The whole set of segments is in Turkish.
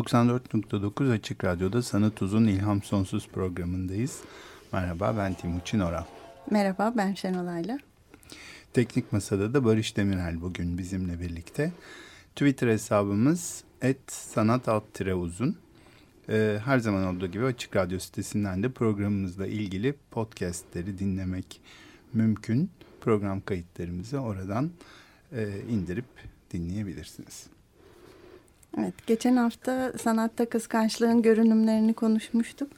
94.9 Açık Radyo'da Sanat Uzun İlham Sonsuz programındayız. Merhaba ben Timuçin Oral. Merhaba ben Şenolay'la. Teknik Masada da Barış Demirel bugün bizimle birlikte. Twitter hesabımız et sanat alt uzun. Ee, her zaman olduğu gibi Açık Radyo sitesinden de programımızla ilgili podcastleri dinlemek mümkün. Program kayıtlarımızı oradan e, indirip dinleyebilirsiniz. Evet, geçen hafta sanatta kıskançlığın görünümlerini konuşmuştuk.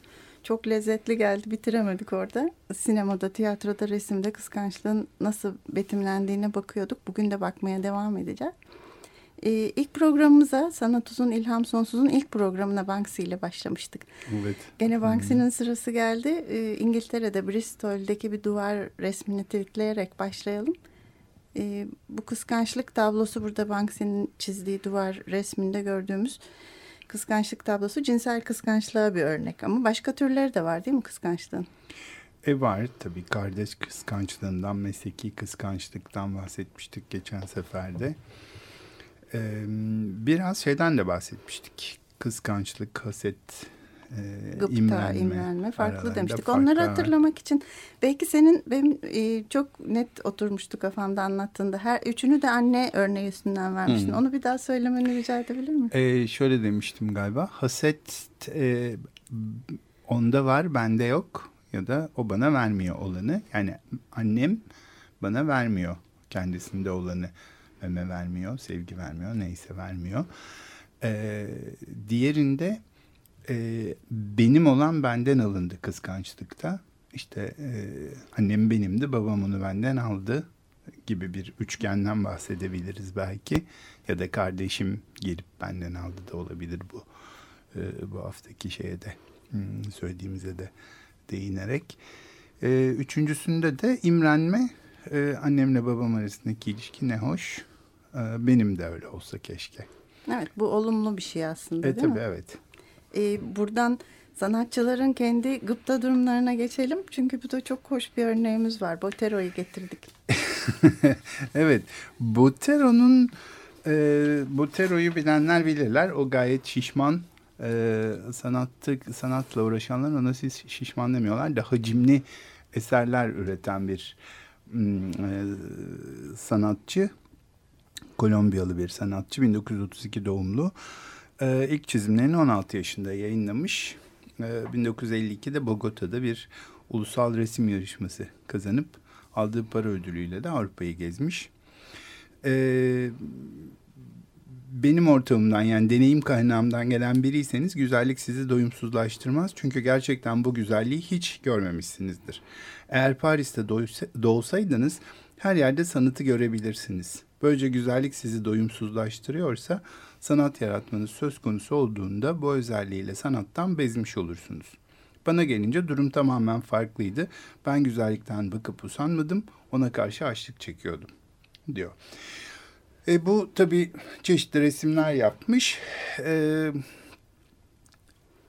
Çok lezzetli geldi, bitiremedik orada. Sinemada, tiyatroda, resimde kıskançlığın nasıl betimlendiğine bakıyorduk. Bugün de bakmaya devam edeceğiz. Ee, ilk programımıza Sanat Uzun İlham Sonsuz'un ilk programına Banksy ile başlamıştık. Evet. Gene Banksy'nin hmm. sırası geldi. Ee, İngiltere'de Bristol'deki bir duvar resmini tweetleyerek başlayalım. E, bu kıskançlık tablosu burada Banksy'nin çizdiği duvar resminde gördüğümüz kıskançlık tablosu cinsel kıskançlığa bir örnek. Ama başka türleri de var değil mi kıskançlığın? E var tabii kardeş kıskançlığından, mesleki kıskançlıktan bahsetmiştik geçen seferde. Ee, biraz şeyden de bahsetmiştik. Kıskançlık, haset, e, Gıpta, imrenme, imrenme farklı demiştik. Onları var. hatırlamak için belki senin benim e, çok net oturmuştu kafamda anlattığında. Her üçünü de anne örneği üstünden vermiştin. Hmm. Onu bir daha söylemeni rica edebilir miyim? E, şöyle demiştim galiba. Haset e, onda var, bende yok ya da o bana vermiyor olanı. Yani annem bana vermiyor kendisinde olanı. Meme vermiyor, sevgi vermiyor, neyse vermiyor. Ee, diğerinde e, benim olan benden alındı kıskançlıkta. İşte e, annem benimdi, babam onu benden aldı gibi bir üçgenden bahsedebiliriz belki. Ya da kardeşim gelip benden aldı da olabilir bu e, bu haftaki şeye de hmm, söylediğimize de değinerek. E, üçüncüsünde de imrenme. E, annemle babam arasındaki ilişki ne hoş. E, benim de öyle olsa keşke. Evet bu olumlu bir şey aslında e, değil tabii, mi? Evet e, buradan sanatçıların kendi gıpta durumlarına geçelim. Çünkü bu da çok hoş bir örneğimiz var. Botero'yu getirdik. evet, Botero'nun e, Botero'yu bilenler bilirler. O gayet şişman e, sanattı, sanatla uğraşanlar ona siz şişman demiyorlar. Daha hacimli eserler üreten bir e, sanatçı. Kolombiyalı bir sanatçı. 1932 doğumlu. Ee, ilk çizimlerini 16 yaşında yayınlamış. Ee, 1952'de Bogota'da bir ulusal resim yarışması kazanıp aldığı para ödülüyle de Avrupa'yı gezmiş. Ee, benim ortamımdan yani deneyim kaynağımdan gelen biriyseniz güzellik sizi doyumsuzlaştırmaz. Çünkü gerçekten bu güzelliği hiç görmemişsinizdir. Eğer Paris'te doğsaydınız her yerde sanatı görebilirsiniz. Böylece güzellik sizi doyumsuzlaştırıyorsa sanat yaratmanız söz konusu olduğunda bu özelliğiyle sanattan bezmiş olursunuz. Bana gelince durum tamamen farklıydı. Ben güzellikten bakıp usanmadım, ona karşı açlık çekiyordum diyor. E, bu tabii çeşitli resimler yapmış. E,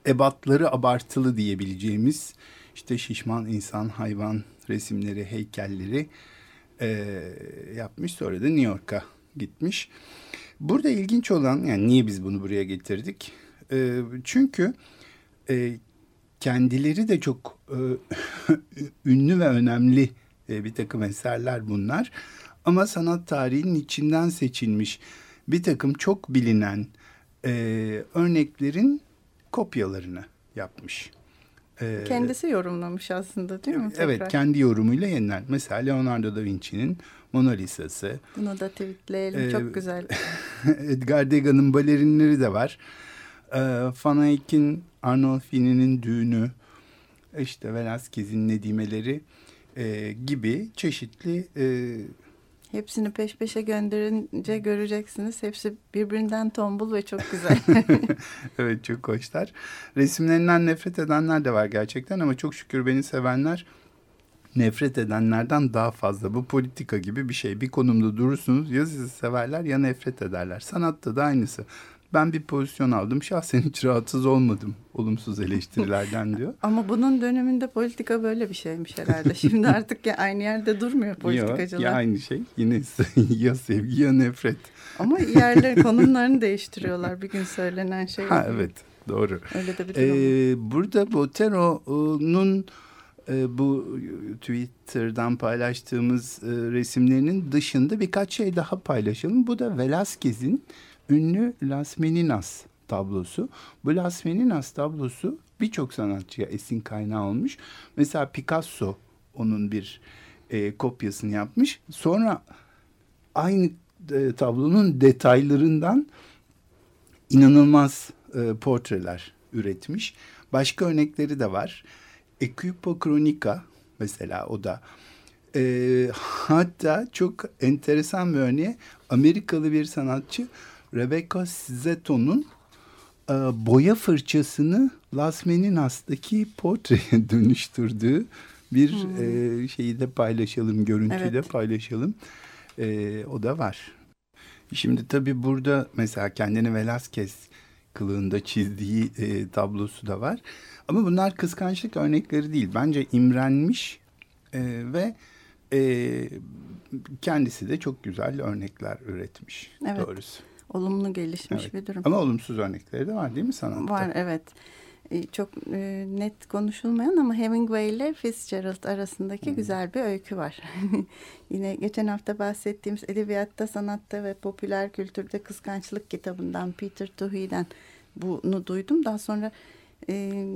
ebatları abartılı diyebileceğimiz işte şişman insan, hayvan resimleri, heykelleri e, yapmış. Sonra da New York'a gitmiş. Burada ilginç olan yani niye biz bunu buraya getirdik? E, çünkü e, kendileri de çok e, ünlü ve önemli e, bir takım eserler bunlar. Ama sanat tarihinin içinden seçilmiş bir takım çok bilinen e, örneklerin kopyalarını yapmış. Ee, Kendisi yorumlamış aslında değil mi? Tekrar? Evet kendi yorumuyla yeniden. Mesela Leonardo da Vinci'nin Mona Lisa'sı. Bunu da tweetleyelim ee, çok güzel. Edgar Degas'ın balerinleri de var. Ee, Van Eyck'in Arnolfini'nin düğünü, işte Velázquez'in nedimeleri e, gibi çeşitli e, Hepsini peş peşe gönderince göreceksiniz. Hepsi birbirinden tombul ve çok güzel. evet çok hoşlar. Resimlerinden nefret edenler de var gerçekten ama çok şükür beni sevenler nefret edenlerden daha fazla. Bu politika gibi bir şey. Bir konumda durursunuz ya sizi severler ya nefret ederler. Sanatta da aynısı. Ben bir pozisyon aldım. Şahsen hiç rahatsız olmadım olumsuz eleştirilerden diyor. Ama bunun döneminde politika böyle bir şeymiş herhalde. Şimdi artık ya aynı yerde durmuyor politikacılar. Ya, ya aynı şey. Yine ya sevgi ya nefret. Ama yerleri konumlarını değiştiriyorlar bir gün söylenen şey. Ha evet doğru. Öyle de bir durum. Ee, burada Botero'nun e, bu Twitter'dan paylaştığımız e, resimlerinin dışında birkaç şey daha paylaşalım. Bu da Velázquez'in ünlü Las Meninas tablosu. Bu Las Meninas tablosu birçok sanatçıya esin kaynağı olmuş. Mesela Picasso onun bir e, kopyasını yapmış. Sonra aynı e, tablonun detaylarından inanılmaz e, portreler üretmiş. Başka örnekleri de var. Equipo Kronika mesela o da. E, hatta çok enteresan bir örneği Amerikalı bir sanatçı Rebecca Zeto'nun e, boya fırçasını Las Meninas'taki portreye dönüştürdüğü bir hmm. e, şeyi de paylaşalım, görüntüyü evet. de paylaşalım. E, o da var. Şimdi tabii burada mesela kendini Velázquez kılığında çizdiği e, tablosu da var. Ama bunlar kıskançlık örnekleri değil. Bence imrenmiş e, ve e, kendisi de çok güzel örnekler üretmiş evet. doğrusu. Olumlu gelişmiş evet. bir durum. Ama olumsuz örnekleri de var değil mi sanatta? Var evet. E, çok e, net konuşulmayan ama Hemingway ile Fitzgerald arasındaki hmm. güzel bir öykü var. Yine geçen hafta bahsettiğimiz Edebiyatta, Sanatta ve Popüler Kültürde Kıskançlık kitabından Peter Tuhi'den bunu duydum. Daha sonra e,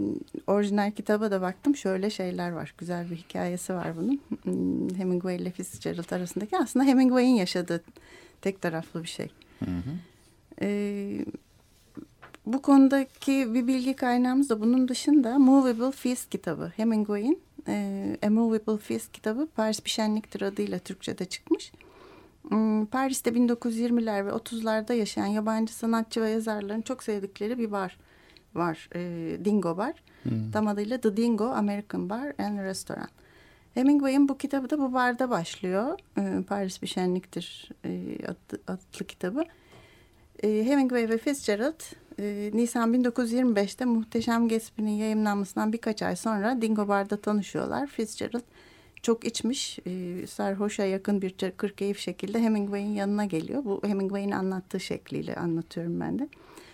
orijinal kitaba da baktım. Şöyle şeyler var. Güzel bir hikayesi var bunun. Hmm, Hemingway ile Fitzgerald arasındaki. Aslında Hemingway'in yaşadığı tek taraflı bir şey. Hı hı. E, bu konudaki bir bilgi kaynağımız da bunun dışında Movable Feast kitabı. Hemingway'in e, A Movable Feast kitabı Paris Pişenliktir adıyla Türkçe'de çıkmış. Hmm, Paris'te 1920'ler ve 30'larda yaşayan yabancı sanatçı ve yazarların çok sevdikleri bir bar var. E, Dingo Bar. Hmm. Tam adıyla The Dingo American Bar and Restaurant. Hemingway'in bu kitabı da bu barda başlıyor. E, Paris bir şenliktir e, adlı, kitabı. E, Hemingway ve Fitzgerald e, Nisan 1925'te Muhteşem Gatsby'nin yayınlanmasından birkaç ay sonra Dingo Bar'da tanışıyorlar. Fitzgerald çok içmiş, e, sarhoşa yakın bir kırkeyif şekilde Hemingway'in yanına geliyor. Bu Hemingway'in anlattığı şekliyle anlatıyorum ben de.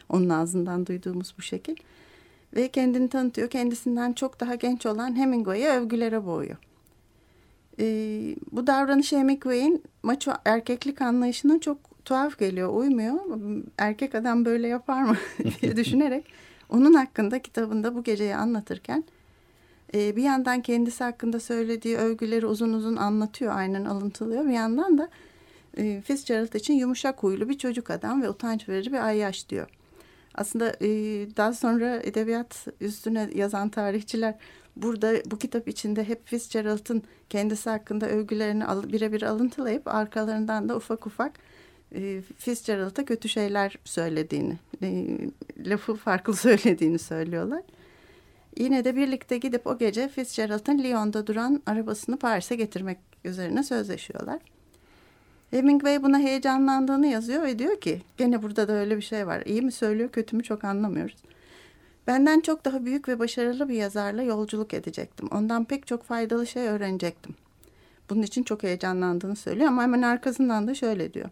Onun ağzından duyduğumuz bu şekil. Ve kendini tanıtıyor. Kendisinden çok daha genç olan Hemingway'e övgülere boğuyor. E, bu davranış Hemingway'in maço erkeklik anlayışına çok tuhaf geliyor, uymuyor. Erkek adam böyle yapar mı diye düşünerek onun hakkında kitabında bu geceyi anlatırken e, bir yandan kendisi hakkında söylediği övgüleri uzun uzun anlatıyor, aynen alıntılıyor. Bir yandan da e, Fitzgerald için yumuşak huylu bir çocuk adam ve utanç verici bir ayyaş diyor. Aslında e, daha sonra edebiyat üstüne yazan tarihçiler burada bu kitap içinde hep Fitzgerald'ın kendisi hakkında övgülerini al, birebir alıntılayıp arkalarından da ufak ufak e, Fitzgerald'a kötü şeyler söylediğini, e, lafı farklı söylediğini söylüyorlar. Yine de birlikte gidip o gece Fitzgerald'ın Lyon'da duran arabasını Paris'e getirmek üzerine sözleşiyorlar. Hemingway buna heyecanlandığını yazıyor ve diyor ki gene burada da öyle bir şey var. İyi mi söylüyor kötü mü çok anlamıyoruz. Benden çok daha büyük ve başarılı bir yazarla yolculuk edecektim. Ondan pek çok faydalı şey öğrenecektim. Bunun için çok heyecanlandığını söylüyor ama hemen arkasından da şöyle diyor.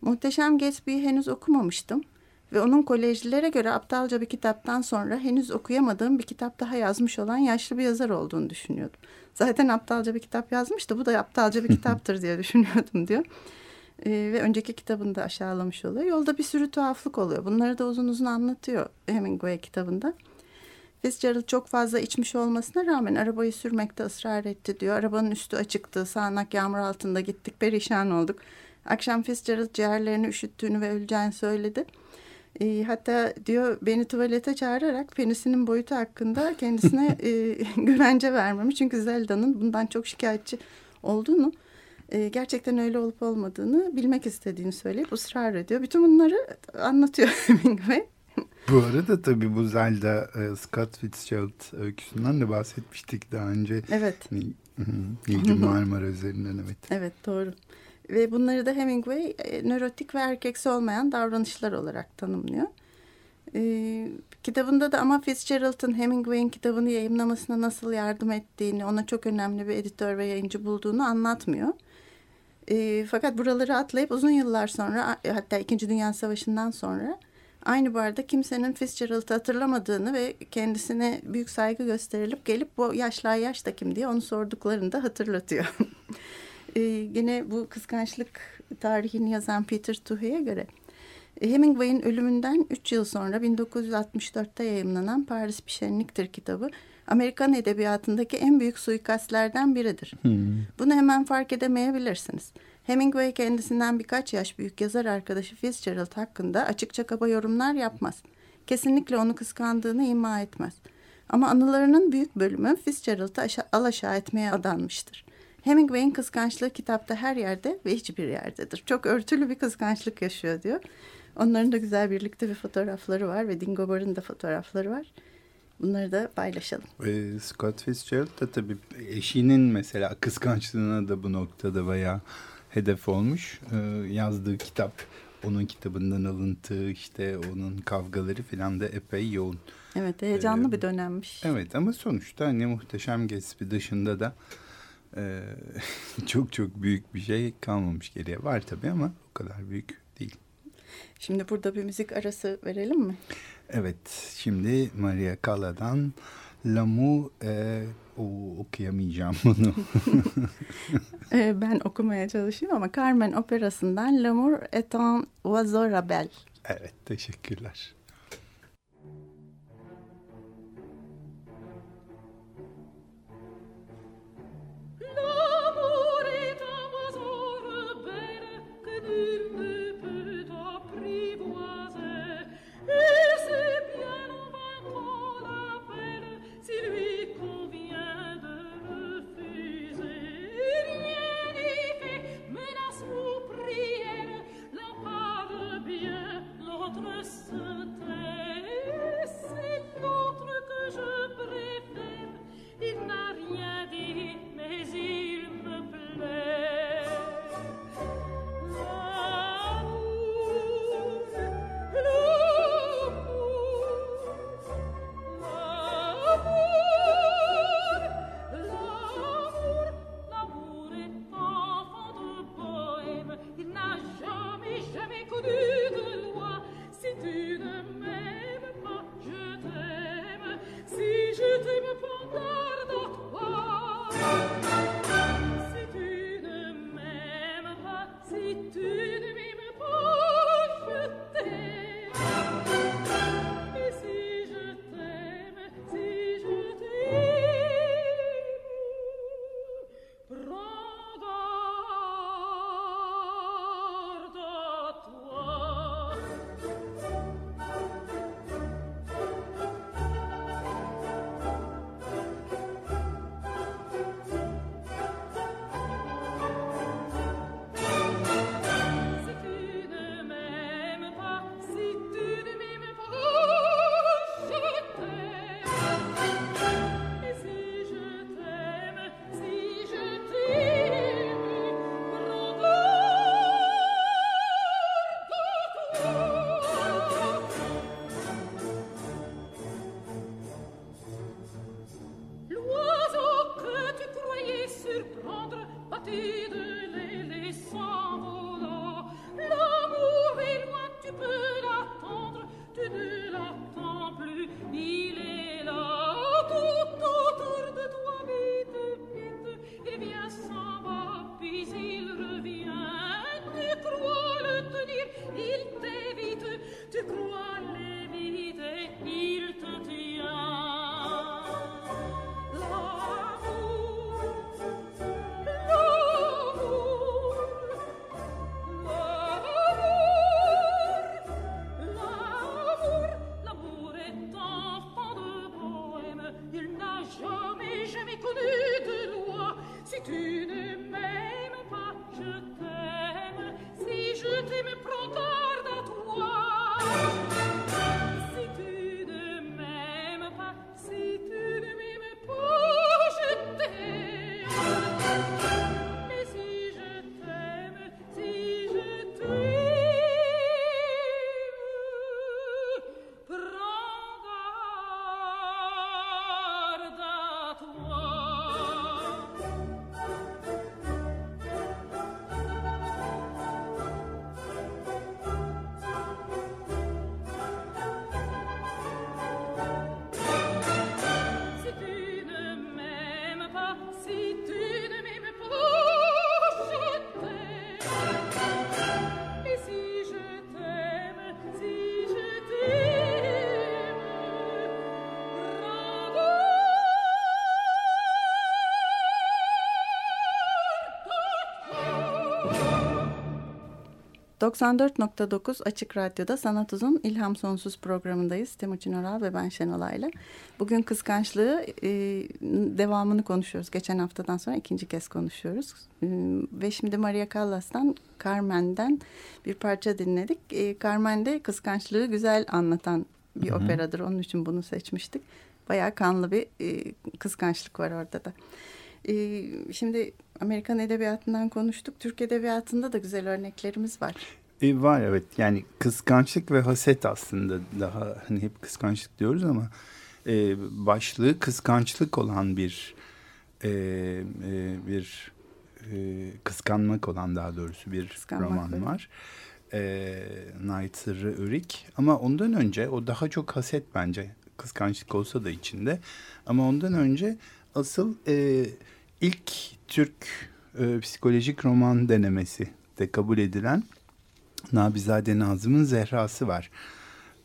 Muhteşem Gatsby'yi henüz okumamıştım ve onun kolejlilere göre aptalca bir kitaptan sonra henüz okuyamadığım bir kitap daha yazmış olan yaşlı bir yazar olduğunu düşünüyordum. Zaten aptalca bir kitap yazmıştı bu da aptalca bir kitaptır diye düşünüyordum diyor. Ee, ve önceki kitabını da aşağılamış oluyor. Yolda bir sürü tuhaflık oluyor. Bunları da uzun uzun anlatıyor Hemingway kitabında. Fitzgerald çok fazla içmiş olmasına rağmen arabayı sürmekte ısrar etti diyor. Arabanın üstü açıktı. Sağanak yağmur altında gittik. Perişan olduk. Akşam Fitzgerald ciğerlerini üşüttüğünü ve öleceğini söyledi. E, hatta diyor beni tuvalete çağırarak penisinin boyutu hakkında kendisine e, güvence vermemiş. Çünkü Zelda'nın bundan çok şikayetçi olduğunu e, gerçekten öyle olup olmadığını bilmek istediğini söyleyip ısrar ediyor. Bütün bunları anlatıyor Hemingway. Bu arada tabii bu Zelda e, Scott Fitzgerald öyküsünden de bahsetmiştik daha önce. Evet. Nil, Nilgün Marmara üzerinden evet. Evet doğru. Ve bunları da Hemingway e, nörotik ve erkeksi olmayan davranışlar olarak tanımlıyor. E, kitabında da ama Fitzgerald'ın Hemingway'in kitabını yayımlamasına nasıl yardım ettiğini, ona çok önemli bir editör ve yayıncı bulduğunu anlatmıyor. E, fakat buraları atlayıp uzun yıllar sonra hatta İkinci Dünya Savaşı'ndan sonra aynı barda kimsenin Fitzgerald'ı hatırlamadığını ve kendisine büyük saygı gösterilip gelip bu yaşlı yaş da kim diye onu sorduklarını da hatırlatıyor. e, yine bu kıskançlık tarihini yazan Peter Tuhey'e göre Hemingway'in ölümünden 3 yıl sonra 1964'te yayımlanan Paris Bir Şenliktir kitabı Amerikan edebiyatındaki en büyük suikastlerden biridir. Hmm. Bunu hemen fark edemeyebilirsiniz. Hemingway kendisinden birkaç yaş büyük yazar arkadaşı Fitzgerald hakkında açıkça kaba yorumlar yapmaz. Kesinlikle onu kıskandığını ima etmez. Ama anılarının büyük bölümü Fitzgerald'ı alaşağı etmeye adanmıştır. Hemingway'in kıskançlığı kitapta her yerde ve hiçbir yerdedir. Çok örtülü bir kıskançlık yaşıyor diyor. Onların da güzel birlikte bir fotoğrafları var ve Dingobar'ın da fotoğrafları var. Bunları da paylaşalım. E, Scott Fitzgerald da tabii eşinin mesela kıskançlığına da bu noktada bayağı hedef olmuş. E, yazdığı kitap, onun kitabından alıntı, işte onun kavgaları falan da epey yoğun. Evet, heyecanlı ee, bir dönemmiş. Evet ama sonuçta hani muhteşem Gatsby dışında da e, çok çok büyük bir şey kalmamış geriye. Var tabii ama o kadar büyük değil. Şimdi burada bir müzik arası verelim mi? Evet, şimdi Maria Calla'dan L'amour e, o, okuyamayacağım bunu. E, ben okumaya çalışıyorum ama Carmen operasından L'amour est un oiseau rebelle. Evet, teşekkürler. tu peux, peut t'en privoiser, ti 94.9 Açık Radyo'da Sanat Uzun İlham Sonsuz programındayız. Temuçin Oral ve ben Şenolay'la. Bugün kıskançlığı e, devamını konuşuyoruz. Geçen haftadan sonra ikinci kez konuşuyoruz. E, ve şimdi Maria Callas'tan Carmen'den bir parça dinledik. E, Carmen de kıskançlığı güzel anlatan bir Hı -hı. operadır. Onun için bunu seçmiştik. Bayağı kanlı bir e, kıskançlık var orada da. E, şimdi Amerikan edebiyatından konuştuk. Türk edebiyatında da güzel örneklerimiz var. E, var evet yani kıskançlık ve haset aslında daha hani hep kıskançlık diyoruz ama e, başlığı kıskançlık olan bir e, e, bir e, kıskanmak olan daha doğrusu bir Kıskanmak roman var. E, Night Sırrı Örik ama ondan önce o daha çok haset bence kıskançlık olsa da içinde ama ondan önce asıl e, ilk Türk e, psikolojik roman denemesi de kabul edilen Nabizade Nazım'ın Zehrası var.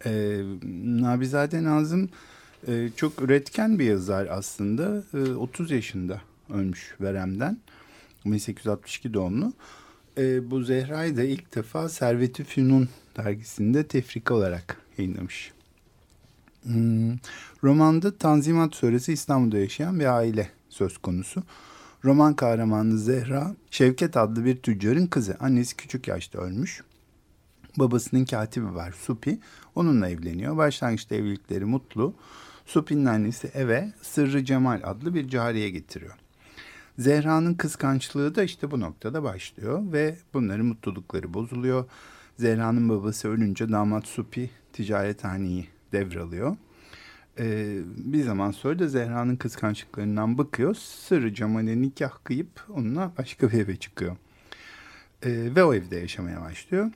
E, Nabizade Nazım e, çok üretken bir yazar aslında. E, 30 yaşında ölmüş veremden. 1862 doğumlu. E, bu Zehra'yı da ilk defa Servet-i Fünun dergisinde tefrika olarak yayınlamış. Hmm, romanda Tanzimat sonrası İstanbul'da yaşayan bir aile söz konusu. Roman kahramanı Zehra, Şevket adlı bir tüccarın kızı. Annesi küçük yaşta ölmüş. Babasının katibi var Supi. Onunla evleniyor. Başlangıçta evlilikleri mutlu. Supi'nin annesi eve Sırrı Cemal adlı bir cariye getiriyor. Zehra'nın kıskançlığı da işte bu noktada başlıyor ve bunların mutlulukları bozuluyor. Zehra'nın babası ölünce damat Supi ticarethaneyi devralıyor. Ee, bir zaman sonra da Zehra'nın kıskançlıklarından bakıyor. Sırrı Cemal'e nikah kıyıp onunla başka bir eve çıkıyor. Ee, ve o evde yaşamaya başlıyor.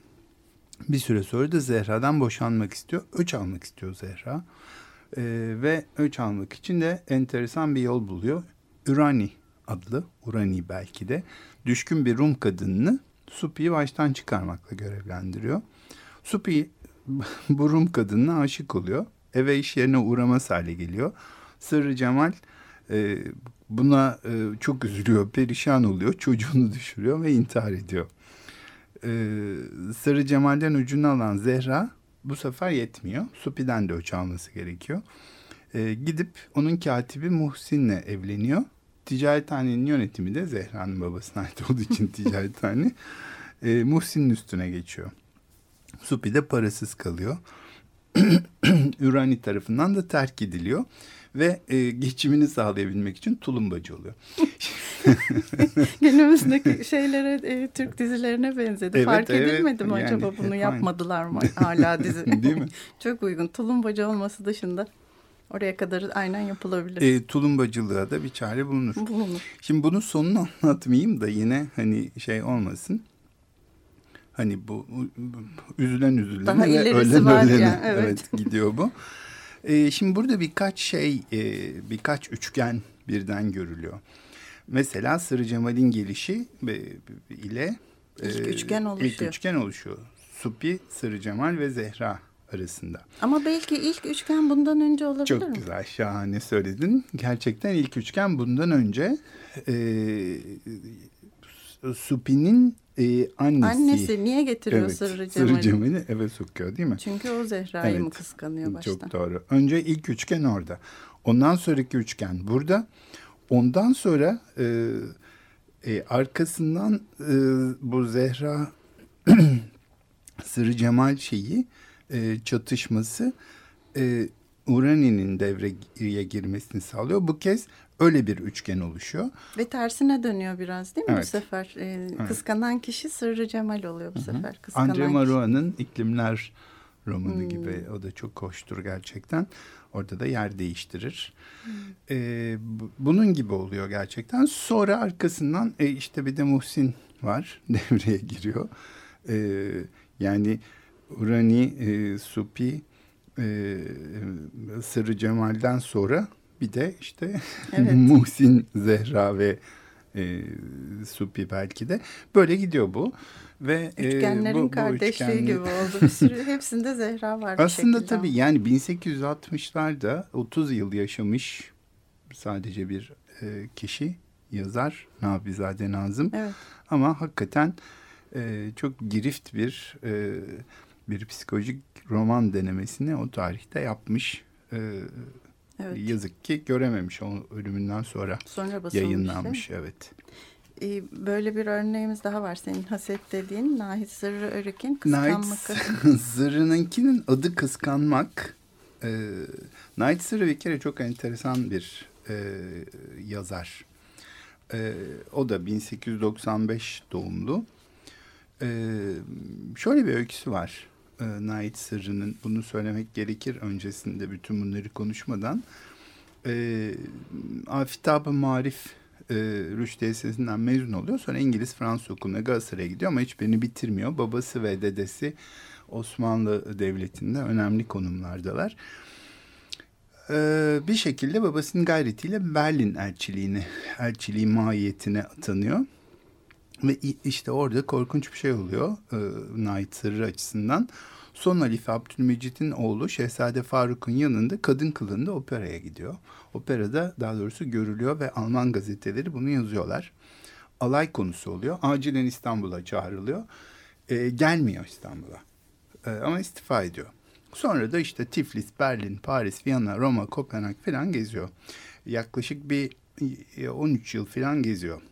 Bir süre sonra da Zehra'dan boşanmak istiyor. Öç almak istiyor Zehra. Ee, ve öç almak için de enteresan bir yol buluyor. Ürani adlı, Urani belki de, düşkün bir Rum kadınını Supi'yi baştan çıkarmakla görevlendiriyor. Supi bu Rum kadınına aşık oluyor eve iş yerine uğramaz hale geliyor. Sırrı Cemal e, buna e, çok üzülüyor, perişan oluyor, çocuğunu düşürüyor ve intihar ediyor. E, Sırrı Cemal'den ucunu alan Zehra bu sefer yetmiyor. Supi'den de öç alması gerekiyor. E, gidip onun katibi Muhsin'le evleniyor. Ticarethanenin yönetimi de Zehra'nın babasına ait olduğu için ticarethane e, Muhsin'in üstüne geçiyor. Supi de parasız kalıyor. Ürani tarafından da terk ediliyor ve e, geçimini sağlayabilmek için tulumbacı oluyor. Günümüzdeki şeylere e, Türk dizilerine benzedi. Evet, Fark evet. edilmedi mi yani, acaba bunu yapmadılar mı hala dizi? Değil mi? Çok uygun. Tulumbacı olması dışında oraya kadar aynen yapılabilir. E, tulumbacılığa da bir çare bulunur. Bulunur. Şimdi bunun sonunu anlatmayayım da yine hani şey olmasın. Hani bu üzülen üzülen Daha ve ölen ölene yani, evet. evet gidiyor bu. Ee, şimdi burada birkaç şey, e, birkaç üçgen birden görülüyor. Mesela Sırrı Cemal'in gelişi ile ilk e, üçgen oluşuyor. İlk üçgen oluşuyor. Supi, Sırrı Cemal ve Zehra arasında. Ama belki ilk üçgen bundan önce olabilir Çok mi? Çok güzel, şahane söyledin. Gerçekten ilk üçgen bundan önce e, Supi'nin e, annesi. Annesi niye getiriyor evet, Sırrı Cemal'i? Sırrı Cemal'i eve sokuyor değil mi? Çünkü o Zehra'yı evet, mı kıskanıyor başta? Çok doğru. Önce ilk üçgen orada. Ondan sonraki üçgen burada. Ondan sonra e, e, arkasından e, bu Zehra Sırrı Cemal şeyi e, çatışması e, Urani'nin devreye girmesini sağlıyor. Bu kez öyle bir üçgen oluşuyor. Ve tersine dönüyor biraz değil mi evet. bu sefer? Ee, evet. Kıskanan kişi Sırrı Cemal oluyor bu Hı -hı. sefer. Kıskanan Andre Marua'nın İklimler romanı hmm. gibi. O da çok hoştur gerçekten. Orada da yer değiştirir. Hmm. Ee, bunun gibi oluyor gerçekten. Sonra arkasından e, işte bir de Muhsin var. Devreye giriyor. Ee, yani Urani, e, Supi, e, Sırrı Cemal'den sonra bir de işte evet. Muhsin, Zehra ve e, Supi belki de böyle gidiyor bu. Ve e, Üçgenlerin e, bu, kardeşliği bu üçgenli... gibi oldu. Bir sürü hepsinde Zehra var. Aslında tabii yani 1860'larda 30 yıl yaşamış sadece bir e, kişi yazar Nabizade Nazım. Evet. Ama hakikaten e, çok girift bir e, bir psikolojik roman denemesini o tarihte yapmış. E, evet. Yazık ki görememiş o ölümünden sonra, sonra yayınlanmış. Evet. Ee, böyle bir örneğimiz daha var senin haset dediğin Nahit Zırrı Örük'ün kıskanmak. Zırrı'nınkinin adı kıskanmak. Ee, Nahit Zırrı bir kere çok enteresan bir e, yazar. E, o da 1895 doğumlu. E, şöyle bir öyküsü var. E, Nait Sırrı'nın bunu söylemek gerekir öncesinde bütün bunları konuşmadan. E, Afitab-ı Marif e, Rüştü Lisesi'nden mezun oluyor. Sonra İngiliz Fransız okuluna Galatasaray'a gidiyor ama hiçbirini bitirmiyor. Babası ve dedesi Osmanlı Devleti'nde önemli konumlardalar. Ee, bir şekilde babasının gayretiyle Berlin elçiliğini, elçiliği mahiyetine atanıyor. Ve işte orada korkunç bir şey oluyor e, Nait Sırrı açısından. Son Halife Abdülmecit'in oğlu Şehzade Faruk'un yanında kadın kılığında operaya gidiyor. Operada daha doğrusu görülüyor ve Alman gazeteleri bunu yazıyorlar. Alay konusu oluyor. Acilen İstanbul'a çağrılıyor. E, gelmiyor İstanbul'a. E, ama istifa ediyor. Sonra da işte Tiflis, Berlin, Paris, Viyana, Roma, Kopenhag falan geziyor. Yaklaşık bir 13 yıl falan geziyor.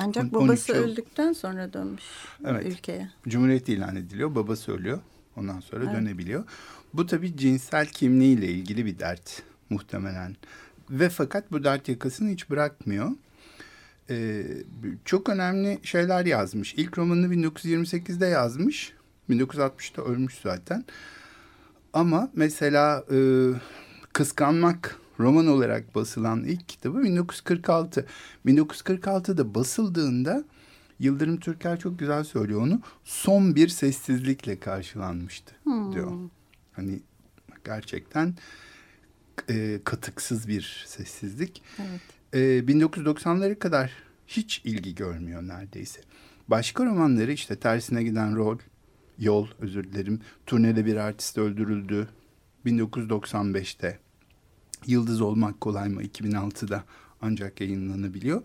Ancak babası öldükten sonra dönmüş evet. ülkeye. Cumhuriyet ilan ediliyor. Babası ölüyor. Ondan sonra evet. dönebiliyor. Bu tabii cinsel kimliğiyle ilgili bir dert muhtemelen. Ve fakat bu dert yakasını hiç bırakmıyor. Ee, çok önemli şeyler yazmış. İlk romanını 1928'de yazmış. 1960'da ölmüş zaten. Ama mesela e, Kıskanmak roman olarak basılan ilk kitabı 1946. 1946'da basıldığında Yıldırım Türker çok güzel söylüyor onu. Son bir sessizlikle karşılanmıştı hmm. diyor. Hani gerçekten e, katıksız bir sessizlik. Evet. E, 1990'lara kadar hiç ilgi görmüyor neredeyse. Başka romanları işte tersine giden rol, yol özür dilerim. Turnede bir artist öldürüldü 1995'te. Yıldız Olmak Kolay mı 2006'da ancak yayınlanabiliyor.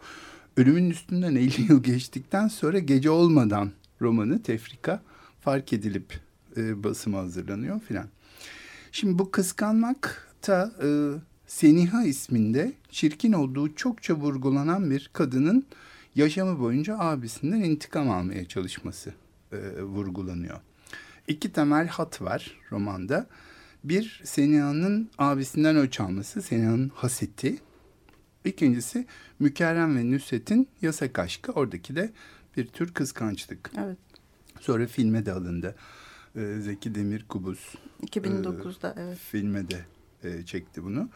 Ölümün üstünden 50 yıl geçtikten sonra Gece Olmadan romanı Tefrika fark edilip e, basıma hazırlanıyor filan. Şimdi bu kıskanmakta e, Seniha isminde çirkin olduğu çokça vurgulanan bir kadının yaşamı boyunca abisinden intikam almaya çalışması e, vurgulanıyor. İki temel hat var romanda. Bir Seniha'nın abisinden öç alması, Seniha'nın haseti. İkincisi Mükerrem ve Nusret'in yasak aşkı. Oradaki de bir tür kıskançlık. Evet. Sonra filme de alındı. Ee, Zeki Demir Kubus. 2009'da e, evet. Filme de e, çekti bunu.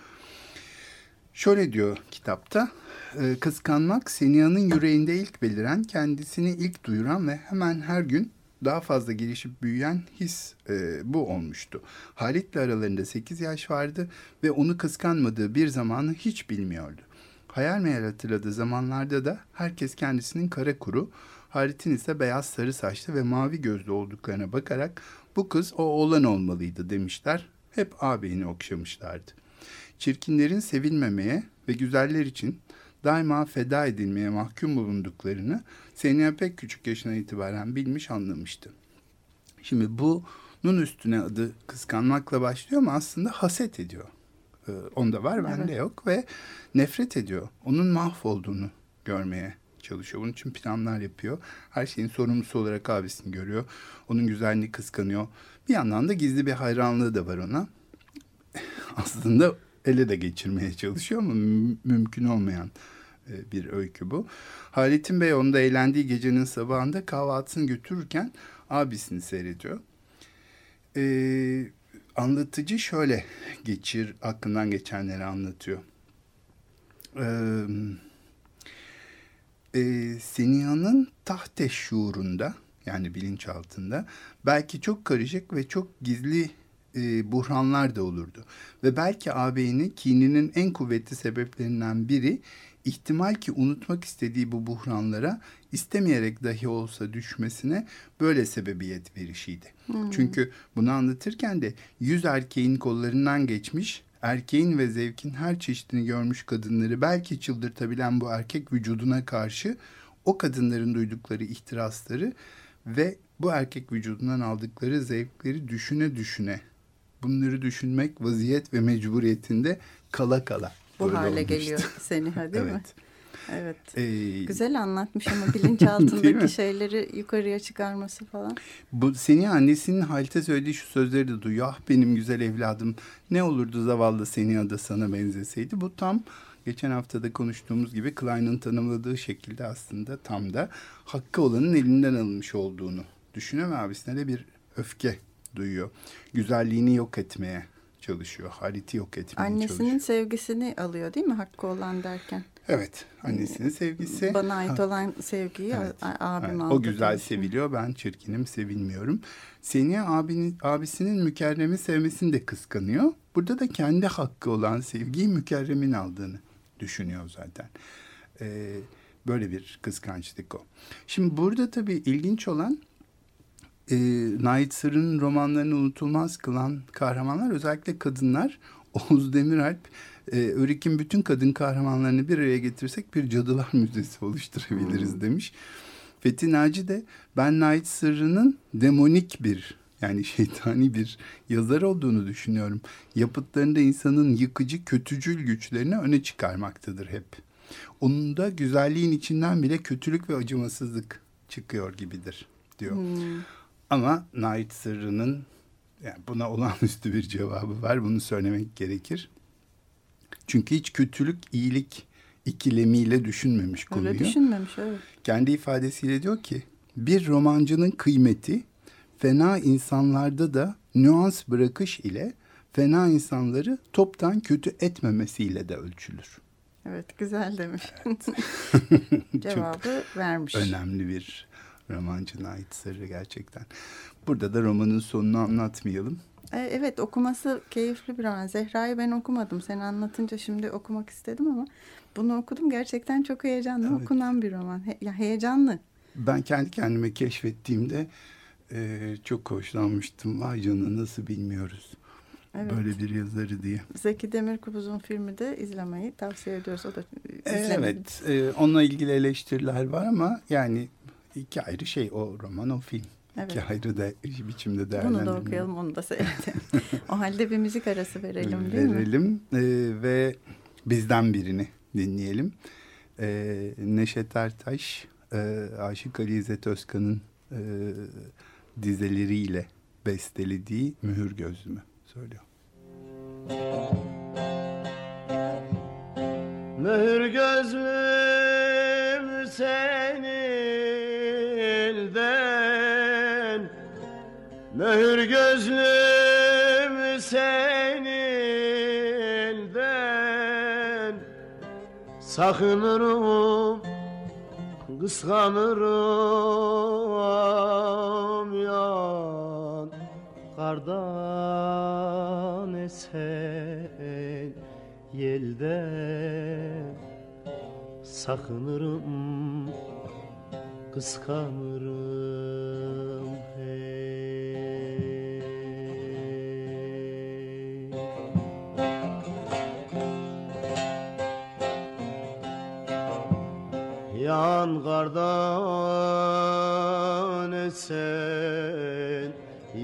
Şöyle diyor kitapta. E, kıskanmak Seniha'nın yüreğinde ilk beliren, kendisini ilk duyuran ve hemen her gün daha fazla gelişip büyüyen his e, bu olmuştu. Halit'le aralarında 8 yaş vardı ve onu kıskanmadığı bir zamanı hiç bilmiyordu. Hayal meyal hatırladığı zamanlarda da herkes kendisinin kara kuru, Halit'in ise beyaz sarı saçlı ve mavi gözlü olduklarına bakarak bu kız o oğlan olmalıydı demişler. Hep ağabeyini okşamışlardı. Çirkinlerin sevilmemeye ve güzeller için daima feda edilmeye mahkum bulunduklarını Seniha pek küçük yaşına itibaren bilmiş anlamıştı. Şimdi bunun üstüne adı kıskanmakla başlıyor ama aslında haset ediyor. Ee, onda var bende evet. yok ve nefret ediyor. Onun mahvolduğunu görmeye çalışıyor. Bunun için planlar yapıyor. Her şeyin sorumlusu olarak abisini görüyor. Onun güzelliğini kıskanıyor. Bir yandan da gizli bir hayranlığı da var ona. Aslında ele de geçirmeye çalışıyor ama mümkün olmayan e, bir öykü bu. Halit'in Bey onda eğlendiği gecenin sabahında kahvaltısını götürürken abisini seyrediyor. Ee, anlatıcı şöyle geçir, aklından geçenleri anlatıyor. Ee, e, Seniha'nın tahte şuurunda yani bilinçaltında belki çok karışık ve çok gizli e, buhranlar da olurdu. Ve belki ağabeyini kininin en kuvvetli sebeplerinden biri ihtimal ki unutmak istediği bu buhranlara istemeyerek dahi olsa düşmesine böyle sebebiyet verişiydi. Hmm. Çünkü bunu anlatırken de yüz erkeğin kollarından geçmiş, erkeğin ve zevkin her çeşidini görmüş kadınları belki çıldırtabilen bu erkek vücuduna karşı o kadınların duydukları ihtirasları ve bu erkek vücudundan aldıkları zevkleri düşüne düşüne bunları düşünmek vaziyet ve mecburiyetinde kala kala. Bu böyle hale olmuştu. geliyor Seniha değil mi? Evet. Evet. Ee, Güzel anlatmış ama bilinçaltındaki şeyleri yukarıya çıkarması falan. Bu seni annesinin Halit'e söylediği şu sözleri de duyuyor. Ah benim güzel evladım ne olurdu zavallı seni da sana benzeseydi. Bu tam geçen haftada konuştuğumuz gibi Klein'ın tanımladığı şekilde aslında tam da hakkı olanın elinden alınmış olduğunu düşünüyor ve abisine de bir öfke duyuyor. Güzelliğini yok etmeye çalışıyor. Halit'i yok etmeye Annesinin çalışıyor. sevgisini alıyor değil mi hakkı olan derken? Evet annesinin sevgisi. Bana ait olan sevgiyi Evet. abim Evet, aldı. o güzel diyorsun. seviliyor. Ben çirkinim, sevilmiyorum. Seni abinin, abisinin mükerremi sevmesini de kıskanıyor. Burada da kendi hakkı olan sevgiyi mükerremin aldığını düşünüyor zaten. Ee, böyle bir kıskançlık o. Şimdi burada tabii ilginç olan e, Nait Sırrı'nın romanlarını unutulmaz kılan kahramanlar özellikle kadınlar. Oğuz Demiralp, e, Örik'in bütün kadın kahramanlarını bir araya getirsek bir cadılar müzesi oluşturabiliriz demiş. Fethi Naci de ben Nait Sırrı'nın demonik bir yani şeytani bir yazar olduğunu düşünüyorum. Yapıtlarında insanın yıkıcı, kötücül güçlerini öne çıkarmaktadır hep. Onun da güzelliğin içinden bile kötülük ve acımasızlık çıkıyor gibidir diyor. Hmm. Ama Nait Sırrı'nın yani buna olağanüstü bir cevabı var. Bunu söylemek gerekir. Çünkü hiç kötülük, iyilik ikilemiyle düşünmemiş konuyu. Öyle düşünmemiş evet. Kendi ifadesiyle diyor ki bir romancının kıymeti fena insanlarda da nüans bırakış ile fena insanları toptan kötü etmemesiyle de ölçülür. Evet güzel demiş. Cevabı vermiş. Önemli bir romancına ait sırrı gerçekten. Burada da romanın sonunu anlatmayalım. E, Evet okuması keyifli bir roman. Zehra'yı ben okumadım. Sen anlatınca şimdi okumak istedim ama bunu okudum. Gerçekten çok heyecanlı Evet. okunan bir roman. He- ya heyecanlı. Ben kendi kendime keşfettiğimde e, çok hoşlanmıştım. Vay canına nasıl bilmiyoruz Evet. böyle bir yazarı diye. Zeki Demirkubuz'un filmi de izlemeyi tavsiye ediyoruz. O da e, izlemedi. Evet, e, onunla ilgili eleştiriler var ama yani iki ayrı şey o roman o film. Evet. İki ayrı da biçimde Bunu değerlendirme. da okuyalım, onu da seyredelim. o halde bir müzik arası verelim değil mi? Verelim e, ve bizden birini dinleyelim. E, Neşet Ertaş, e, Aşık Ali İzzet Özkan'ın e, dizeleriyle bestelediği Mühür Gözlümü söylüyor. Mühür gözlüm senin Mühür gözlüm elden Sakınırım kıskanırım yan Kardan esen yelden. Sakınırım kıskanırım Yan kardan esen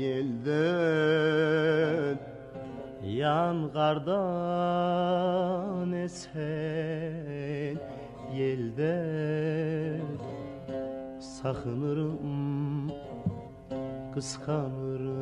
yelden. Yan kardan esen yelden. Sakınırım kıskanırım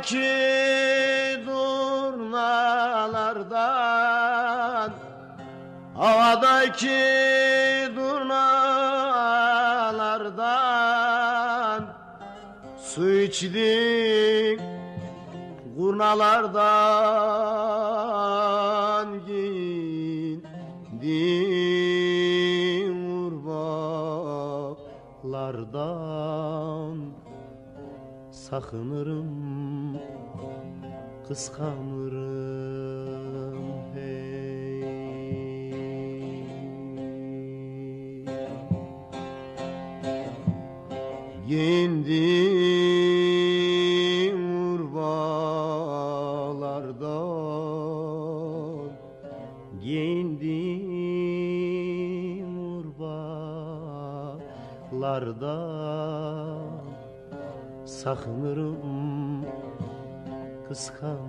Havadaki durnalardan Havadaki durnalardan Su içdik kurnalardan Giyindim urbalardan Sakınırım kıskanırım hey. Giyindim urbalardan Giyindim urbalardan Sakınırım kıskanırım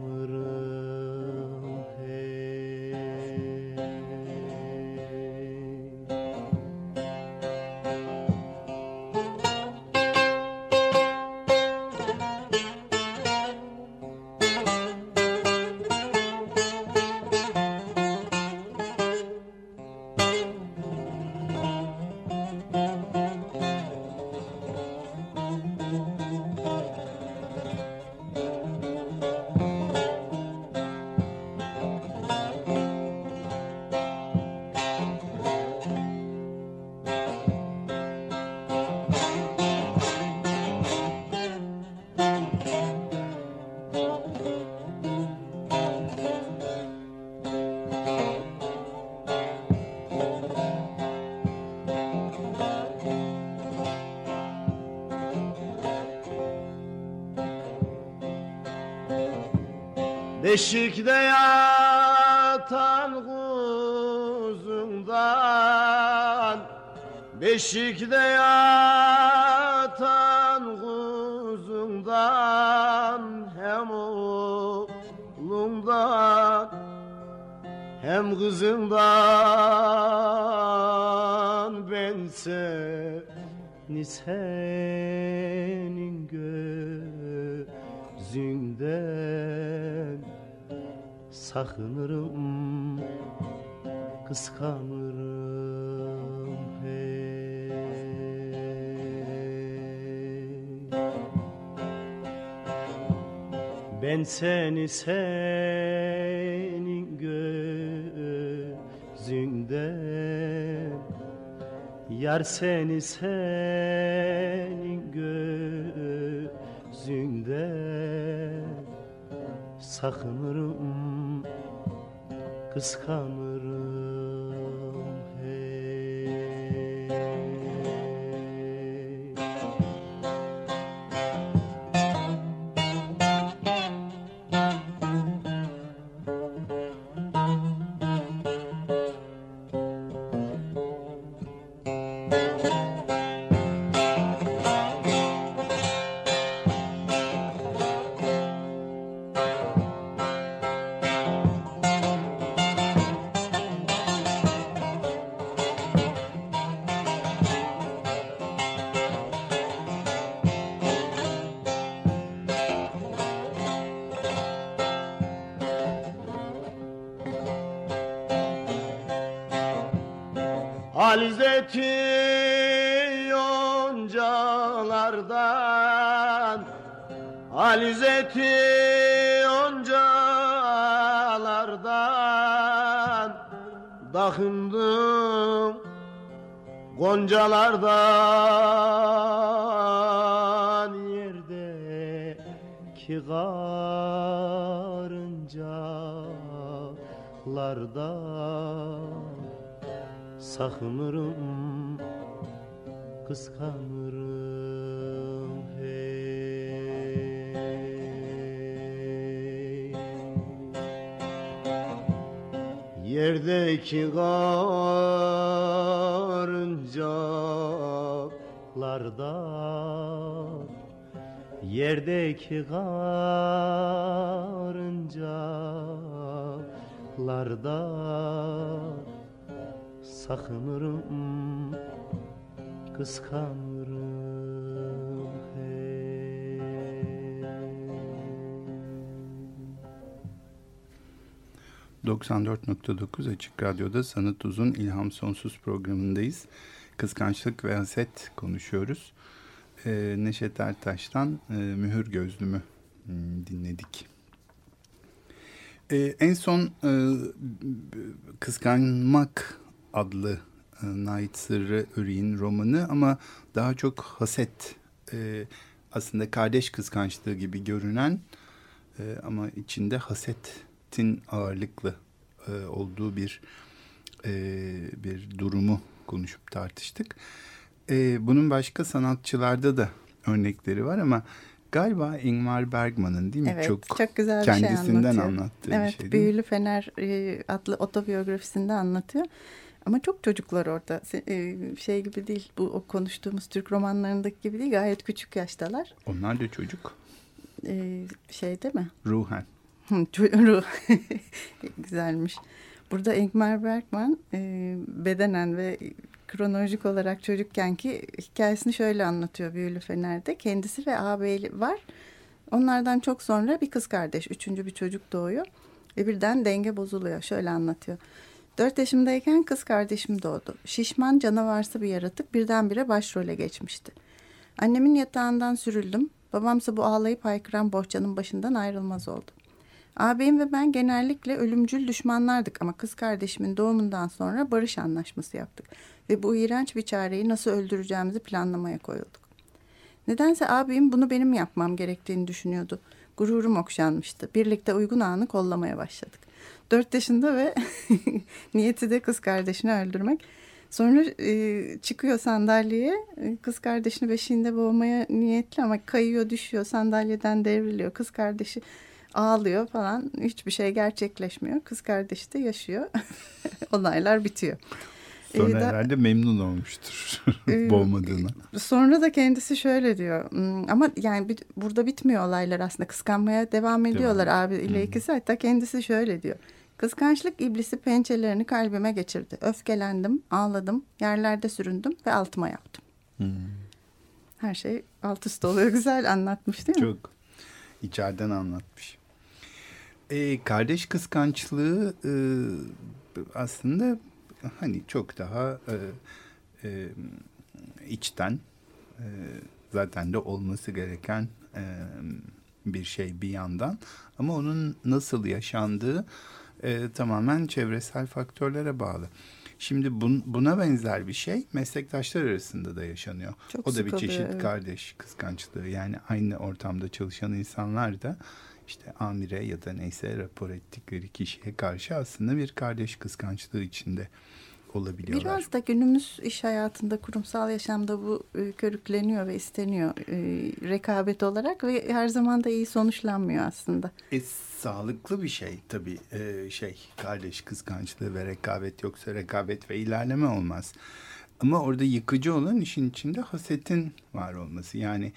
Beşikte yatan kuzundan Beşikte yatan kuzundan Hem oğlundan hem kızından Ben seni senin seni senin gözünden Yar seni senin gözünden Sakınırım, kıskanırım Yerdeki karıncalardan Sakınırım, kıskanırım hey. 94.9 Açık Radyo'da Sanat Uzun İlham Sonsuz programındayız. Kıskançlık ve haset konuşuyoruz. Ee, Neşet Ertaş'tan e, Mühür Gözlümü hmm, dinledik. Ee, en son e, Kıskanmak adlı e, Nait Sırrı Öri'nin romanı ama daha çok haset e, aslında kardeş kıskançlığı gibi görünen e, ama içinde hasetin ağırlıklı e, olduğu bir e, bir durumu konuşup tartıştık. E, bunun başka sanatçılarda da örnekleri var ama galiba Ingmar Bergman'ın değil mi? Evet, çok, çok güzel bir şey kendisinden anlattığı evet, bir şey Büyülü? Fener e, adlı otobiyografisinde anlatıyor. Ama çok çocuklar orada. E, Şey gibi değil, bu o konuştuğumuz Türk romanlarındaki gibi değil. Gayet küçük yaştalar. Onlar da çocuk. E, Şey değil mi? Ruhen. Ço- Güzelmiş. Burada Ingmar Bergman e, bedenen ve kronolojik olarak çocukkenki hikayesini şöyle anlatıyor Büyülü Fener'de. Kendisi ve ağabeyi var. Onlardan çok sonra bir kız kardeş, üçüncü bir çocuk doğuyor. Ve birden denge bozuluyor. Şöyle anlatıyor. Dört yaşımdayken kız kardeşim doğdu. Şişman canavarsı bir yaratık birdenbire başrole geçmişti. Annemin yatağından sürüldüm. Babamsa bu ağlayıp haykıran bohçanın başından ayrılmaz oldu. Ağabeyim ve ben genellikle ölümcül düşmanlardık ama kız kardeşimin doğumundan sonra barış anlaşması yaptık. Ve bu iğrenç bir çareyi nasıl öldüreceğimizi planlamaya koyulduk. Nedense abim bunu benim yapmam gerektiğini düşünüyordu. Gururum okşanmıştı. Birlikte uygun anı kollamaya başladık. Dört yaşında ve niyeti de kız kardeşini öldürmek. Sonra e, çıkıyor sandalyeye. E, Kız kardeşini beşiğinde boğmaya niyetli ama kayıyor, düşüyor, sandalyeden devriliyor. Kız kardeşi ağlıyor falan. Hiçbir şey gerçekleşmiyor. Kız kardeşi de yaşıyor. Olaylar bitiyor. Sonra Ee, da- herhalde memnun olmuştur Ee, boğmadığına. Sonra da kendisi şöyle diyor. "Hmm, Ama yani bit- burada bitmiyor olaylar aslında. Kıskanmaya devam ediyorlar abi ile ikisi. Hatta kendisi şöyle diyor. Kıskançlık iblisi pençelerini kalbime geçirdi. Öfkelendim, ağladım, yerlerde süründüm ve altıma yaptım. Her şey alt üst oluyor. Güzel anlatmış değil mi? Çok içeriden anlatmış. Ee, kardeş kıskançlığı e, aslında hani çok daha e, e, içten e, zaten de olması gereken e, bir şey bir yandan ama onun nasıl yaşandığı e, tamamen çevresel faktörlere bağlı. Şimdi bun- buna benzer bir şey meslektaşlar arasında da yaşanıyor. Çok o da bir oluyor, çeşit evet. kardeş kıskançlığı. Yani aynı ortamda çalışan insanlar da işte amire ya da neyse rapor ettikleri kişiye karşı aslında bir kardeş kıskançlığı içinde olabiliyorlar. Biraz da günümüz iş hayatında, kurumsal yaşamda bu e, körükleniyor ve isteniyor e, rekabet olarak ve her zaman da iyi sonuçlanmıyor aslında. E, sağlıklı bir şey tabii e, şey kardeş kıskançlığı ve rekabet yoksa rekabet ve ilerleme olmaz. Ama orada yıkıcı olan işin içinde hasetin var olması. Yani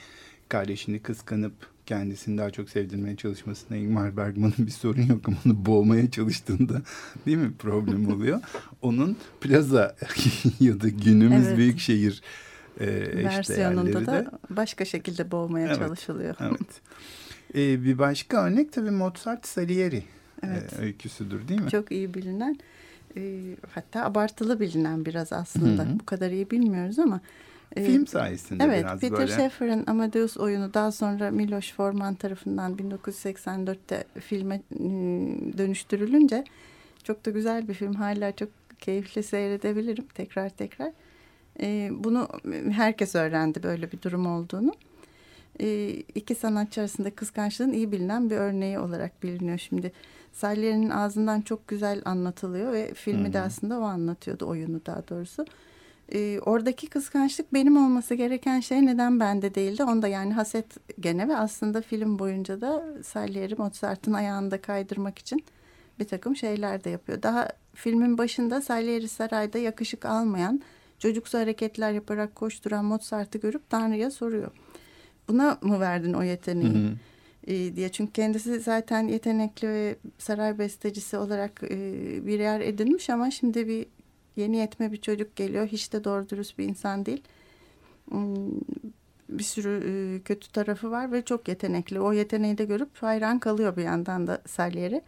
kardeşini kıskanıp kendisini daha çok sevdirmeye çalışmasına Ingmar Bergman'ın bir sorun yok ama onu boğmaya çalıştığında değil mi problem oluyor. Onun plaza ya da günümüz Evet. büyük şehir e, Versiyonunda da de başka şekilde boğmaya Evet, çalışılıyor. Evet. Ee, bir başka örnek tabii Mozart Salieri Evet. e, öyküsüdür değil mi? Çok iyi bilinen e, hatta abartılı bilinen biraz aslında. Hı hı. Bu kadar iyi bilmiyoruz ama. Film sayesinde Evet, biraz Peter böyle. Shaffer'ın Amadeus oyunu daha sonra Miloš Forman tarafından 1984'te filme e, dönüştürülünce çok da güzel bir film. Hala çok keyifli seyredebilirim tekrar tekrar. E, bunu herkes öğrendi böyle bir durum olduğunu. E, iki sanatçı arasında kıskançlığın iyi bilinen bir örneği olarak biliniyor şimdi. Salieri'nin ağzından çok güzel anlatılıyor ve filmi de Hı hı. aslında o anlatıyordu oyunu daha doğrusu. Ee, oradaki kıskançlık benim olması gereken şey neden bende değildi? Onda yani haset gene ve aslında film boyunca da Salieri Mozart'ın ayağında kaydırmak için bir takım şeyler de yapıyor. Daha filmin başında Salieri sarayda yakışık almayan, çocuksu hareketler yaparak koşturan Mozart'ı görüp Tanrı'ya soruyor. Buna mı verdin o yeteneği? Hı hı. e, diye. Çünkü kendisi zaten yetenekli ve saray bestecisi olarak e, bir yer edinmiş ama şimdi bir yeni yetme bir çocuk geliyor. Hiç de doğru dürüst bir insan değil. Hmm, Bir sürü e, kötü tarafı var ve çok yetenekli. O yeteneği de görüp hayran kalıyor bir yandan da Salieri.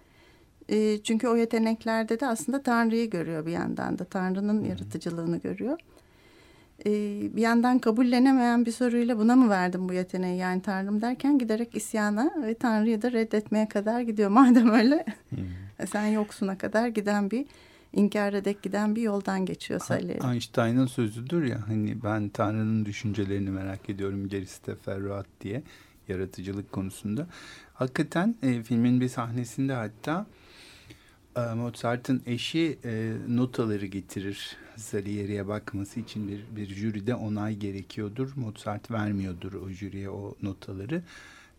E, çünkü o yeteneklerde de aslında Tanrı'yı görüyor bir yandan da. Tanrı'nın yaratıcılığını görüyor. E, bir yandan kabullenemeyen bir soruyla buna mı verdim bu yeteneği yani Tanrım derken giderek isyana ve Tanrı'yı da reddetmeye kadar gidiyor. Madem öyle sen yoksuna kadar giden bir inkara dek giden bir yoldan geçiyor Salieri. Einstein'ın sözüdür ya hani ben Tanrı'nın düşüncelerini merak ediyorum gerisi teferruat diye yaratıcılık konusunda. Hakikaten e, filmin bir sahnesinde hatta e, Mozart'ın eşi e, notaları getirir. Salieri'ye bakması için bir, bir jüride onay gerekiyordur. Mozart vermiyordur o jüriye o notaları.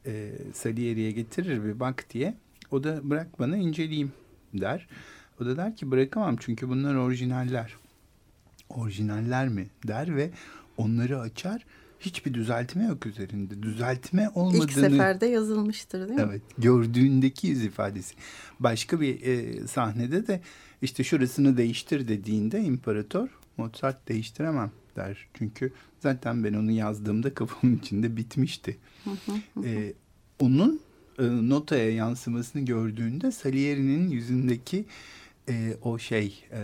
E, Salieri'ye getirir bir bak diye. O da bırak bana inceleyeyim der. O da der ki bırakamam çünkü bunlar orijinaller. Orijinaller mi der ve onları açar. Hiçbir düzeltme yok üzerinde. Düzeltme olmadığını... İlk seferde yazılmıştır değil mi? Evet. Gördüğündeki yüz ifadesi. Başka bir e, sahnede de işte şurasını değiştir dediğinde imparator Mozart değiştiremem der. Çünkü zaten ben onu yazdığımda kafamın içinde bitmişti. E, onun e, notaya yansımasını gördüğünde Salieri'nin yüzündeki e, o şey e,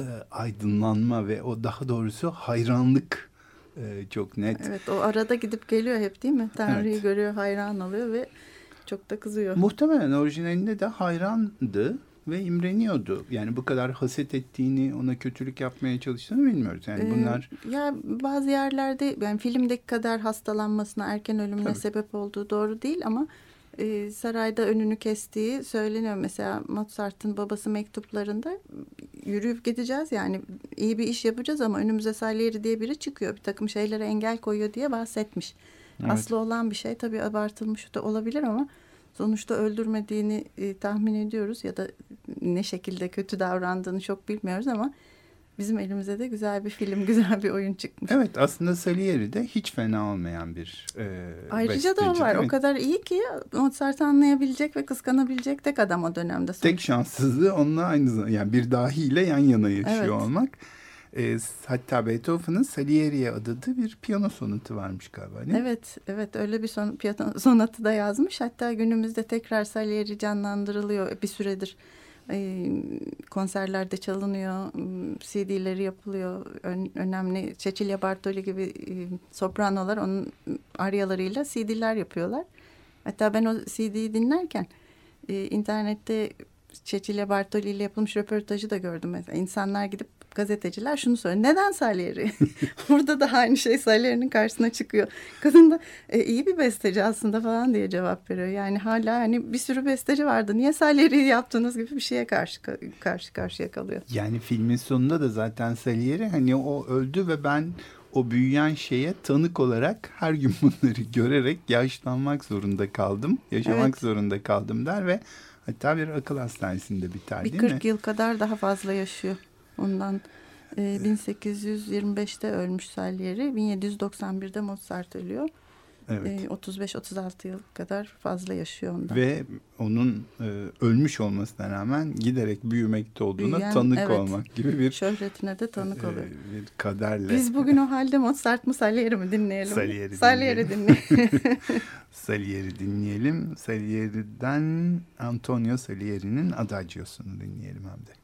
e, aydınlanma ve o daha doğrusu hayranlık e, çok net. Evet o arada gidip geliyor hep değil mi? Tanrı'yı Evet. görüyor, hayran oluyor ve çok da kızıyor. Muhtemelen orijinalinde de hayrandı ve imreniyordu. Yani bu kadar haset ettiğini, ona kötülük yapmaya çalıştığını bilmiyoruz. Yani Ee, bunlar ya bazı yerlerde yani filmdeki kadar hastalanmasına, erken ölümüne Tabii. sebep olduğu doğru değil ama e, sarayda önünü kestiği söyleniyor. Mesela Mozart'ın babası mektuplarında yürüyüp gideceğiz yani iyi bir iş yapacağız ama önümüze Salieri diye biri çıkıyor. Bir takım şeylere engel koyuyor diye bahsetmiş. Evet. Aslı olan bir şey tabii abartılmış da olabilir ama sonuçta öldürmediğini e, tahmin ediyoruz ya da ne şekilde kötü davrandığını çok bilmiyoruz ama bizim elimize de güzel bir film, güzel bir oyun çıkmış. evet aslında Salieri de hiç fena olmayan bir e, Ayrıca da o besteci, var. O kadar iyi ki Mozart'ı anlayabilecek ve kıskanabilecek tek adam o dönemde. Tek şanssızlığı onunla aynı zamanda yani bir dahiyle yan yana yaşıyor Evet. olmak. E, hatta Beethoven'ın Salieri'ye adadığı bir piyano sonatı varmış galiba değil mi? Evet, evet öyle bir son, piyano sonatı da yazmış. Hatta günümüzde tekrar Salieri canlandırılıyor bir süredir. Ee, konserlerde çalınıyor, m, CD'leri yapılıyor. Ön- önemli Cecilia Bartoli gibi e, sopranolar onun aryalarıyla CD'ler yapıyorlar. Hatta ben o CD'yi dinlerken internette Cecilia Bartoli ile yapılmış röportajı da gördüm. Mesela insanlar gidip gazeteciler şunu soruyor. Neden Salieri? Burada da aynı şey Salieri'nin karşısına çıkıyor. Kadın da e, iyi bir besteci aslında falan diye cevap veriyor. Yani hala hani bir sürü besteci vardı. Niye Salieri'yi yaptığınız gibi bir şeye karşı karşı karşıya kalıyor. Yani filmin sonunda da zaten Salieri hani o öldü ve ben o büyüyen şeye tanık olarak her gün bunları görerek yaşlanmak zorunda kaldım. Yaşamak Evet. zorunda kaldım der ve hatta bir akıl hastanesinde biter Bir değil 40 mi? yıl kadar daha fazla yaşıyor. Ondan e, 1825'te ölmüş Salieri. 1791'de Mozart ölüyor. Evet. E, 35-36 yıl kadar fazla yaşıyor ondan. Ve onun e, ölmüş olmasına rağmen giderek büyümekte olduğuna Büyüyen, tanık evet. olmak gibi bir Şöhretine de tanık e, oluyor. bir kaderle. Biz bugün o halde Mozart mı Salieri mi dinleyelim? Salieri Salieri dinleyelim. dinleyelim. Salieri dinleyelim. Salieri'den Antonio Salieri'nin Adagios'unu dinleyelim hem de.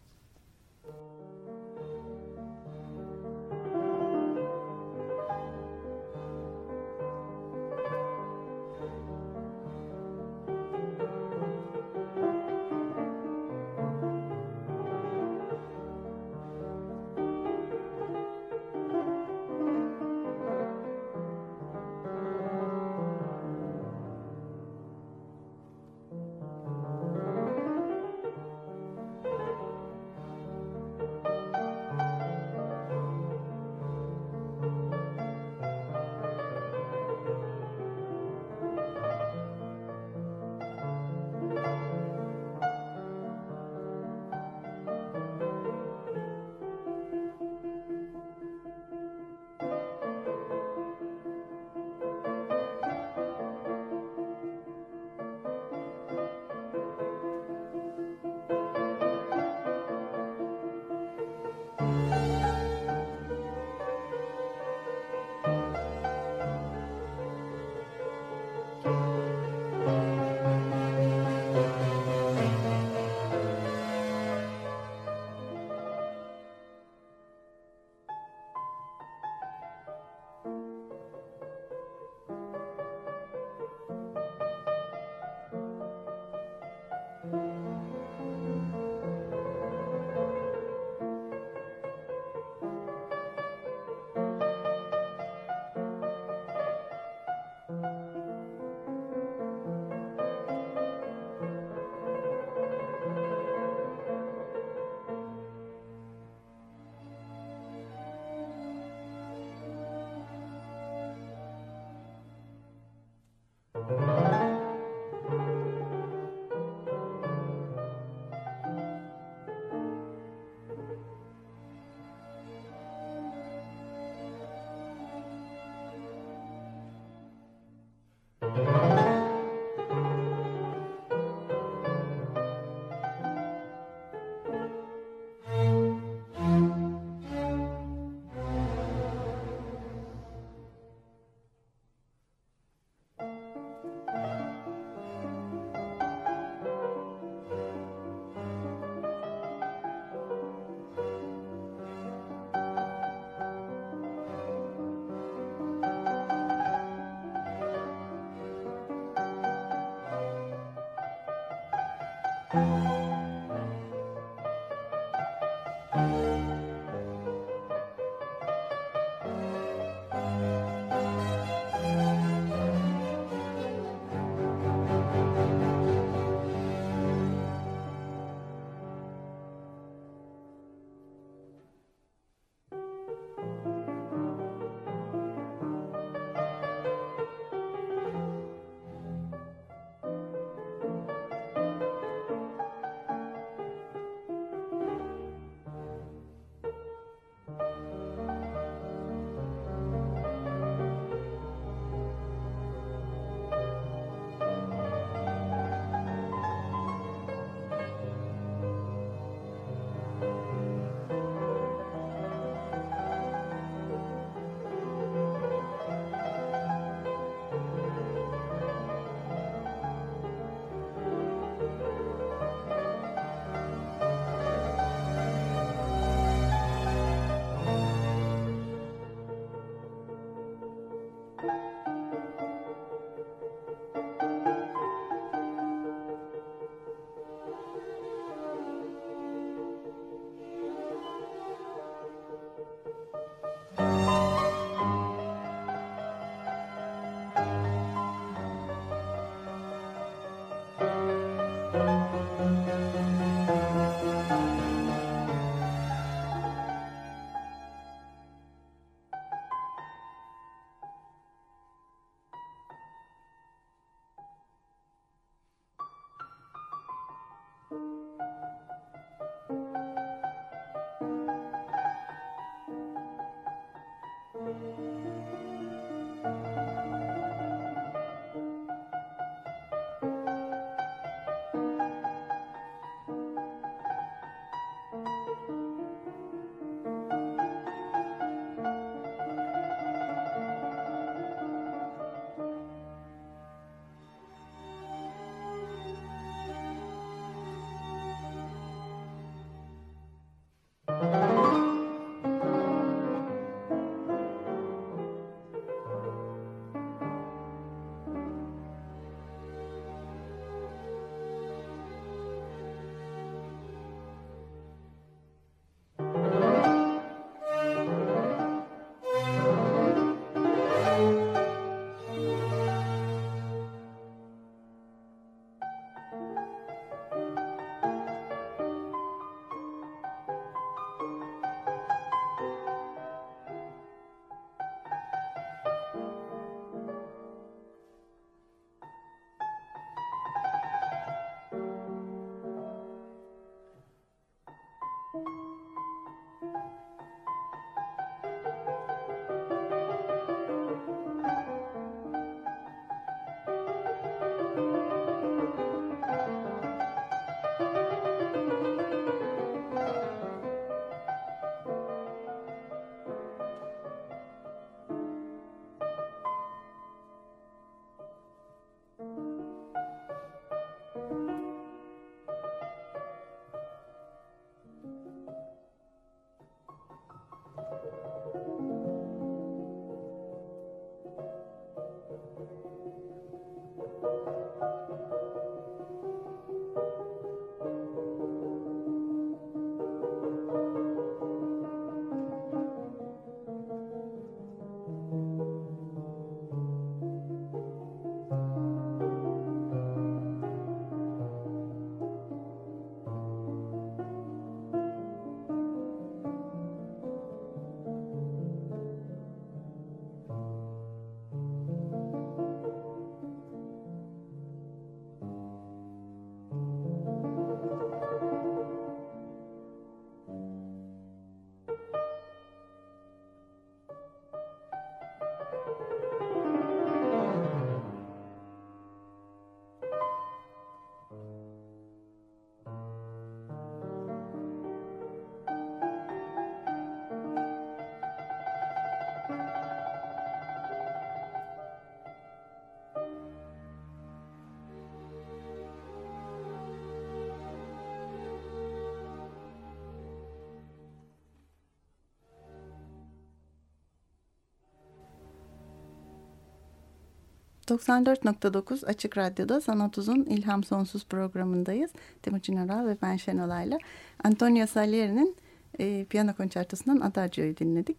94.9 Açık Radyo'da Sanat Uzun İlham Sonsuz programındayız. Timuçin Oral ve ben Şenolay'la. Antonio Salieri'nin e, piyano konçertosundan Adagio'yu dinledik.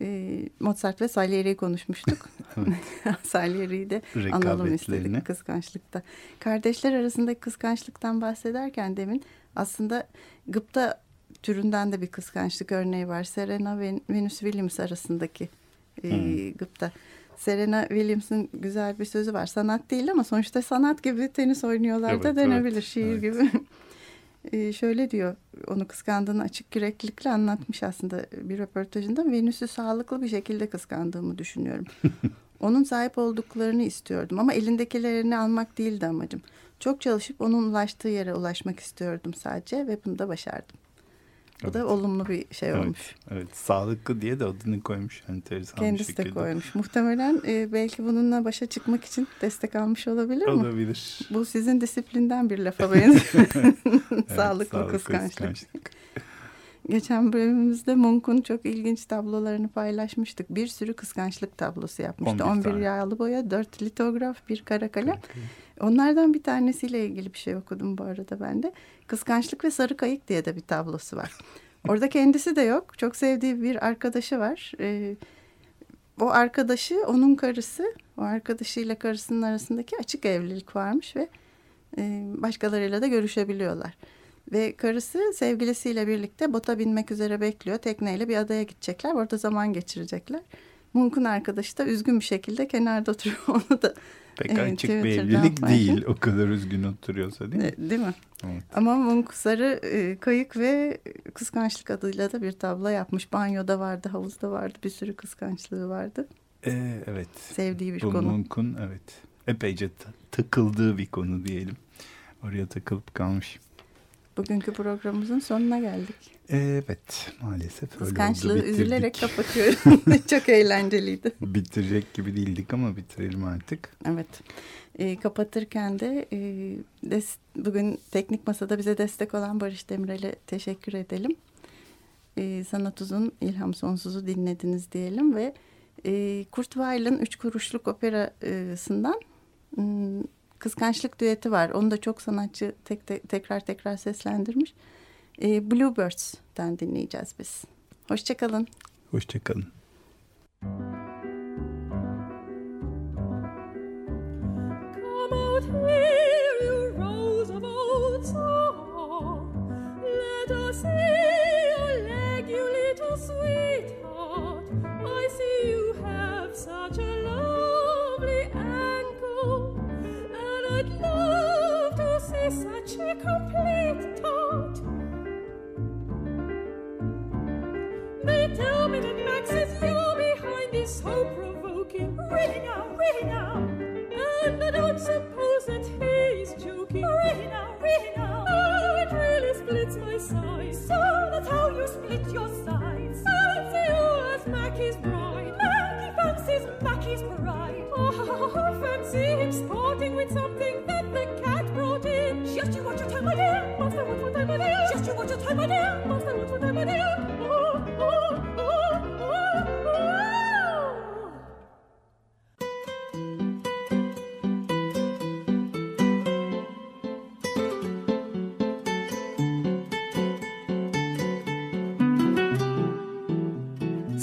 E, Mozart ve Salieri'yi konuşmuştuk. Salieri'yi de analım istedik kıskançlıkta. Kardeşler arasındaki kıskançlıktan bahsederken demin aslında gıpta türünden de bir kıskançlık örneği var. Serena ve Venus Williams arasındaki e, hmm. gıpta. Serena Williams'ın güzel bir sözü var. Sanat değil ama sonuçta sanat gibi tenis oynuyorlar evet, da denebilir evet, şiir evet. gibi. e, şöyle diyor onu kıskandığını açık yüreklilikle anlatmış aslında bir röportajında. Venüs'ü sağlıklı bir şekilde kıskandığımı düşünüyorum. onun sahip olduklarını istiyordum ama elindekilerini almak değildi amacım. Çok çalışıp onun ulaştığı yere ulaşmak istiyordum sadece ve bunu da başardım. Bu evet. da olumlu bir şey evet, olmuş. Evet, sağlıklı diye de adını koymuş enteresan Kendisi bir şekilde. de koymuş. Muhtemelen e, belki bununla başa çıkmak için destek almış olabilir mi? Olabilir. Bu sizin disiplinden bir lafa benziyor. evet, sağlıklı, kıskançlık. kıskançlık. Geçen bölümümüzde Munch'un çok ilginç tablolarını paylaşmıştık. Bir sürü kıskançlık tablosu yapmıştı. 11, 11 yağlı boya, 4 litograf, bir kara kalem. Onlardan bir tanesiyle ilgili bir şey okudum bu arada ben de. Kıskançlık ve Sarı Kayık diye de bir tablosu var. Orada kendisi de yok. Çok sevdiği bir arkadaşı var. Ee, o arkadaşı onun karısı. O arkadaşıyla karısının arasındaki açık evlilik varmış ve e, başkalarıyla da görüşebiliyorlar. Ve karısı sevgilisiyle birlikte bota binmek üzere bekliyor. Tekneyle bir adaya gidecekler. Orada zaman geçirecekler. Munk'un arkadaşı da üzgün bir şekilde kenarda oturuyor. Onu da Pek evet, açık bir evlilik farklı. değil o kadar üzgün oturuyorsa değil mi? Değil mi? Evet. Ama Munk Sarı e, Kayık ve Kıskançlık adıyla da bir tablo yapmış. Banyoda vardı, havuzda vardı, bir sürü kıskançlığı vardı. Ee, evet. Sevdiği bir Bu konu. Munk'un evet epeyce takıldığı bir konu diyelim. Oraya takılıp kalmış. Bugünkü programımızın sonuna geldik. Evet maalesef öyle Kıskançlığı oldu. Bitirdik. üzülerek kapatıyorum. Çok eğlenceliydi. Bitirecek gibi değildik ama bitirelim artık. Evet. E, kapatırken de e, des, bugün teknik masada bize destek olan Barış Demirel'e teşekkür edelim. E, Sanat Uzun İlham Sonsuz'u dinlediniz diyelim ve e, Kurt Weill'in Üç Kuruşluk Operası'ndan Kıskançlık düeti var. Onu da çok sanatçı tek, te, tekrar tekrar seslendirmiş. E, Bluebirds'ten dinleyeceğiz biz. Hoşçakalın. Hoşçakalın. Come out here, you rose of old song. Let us see your leg, you little sweetheart. I see you have such a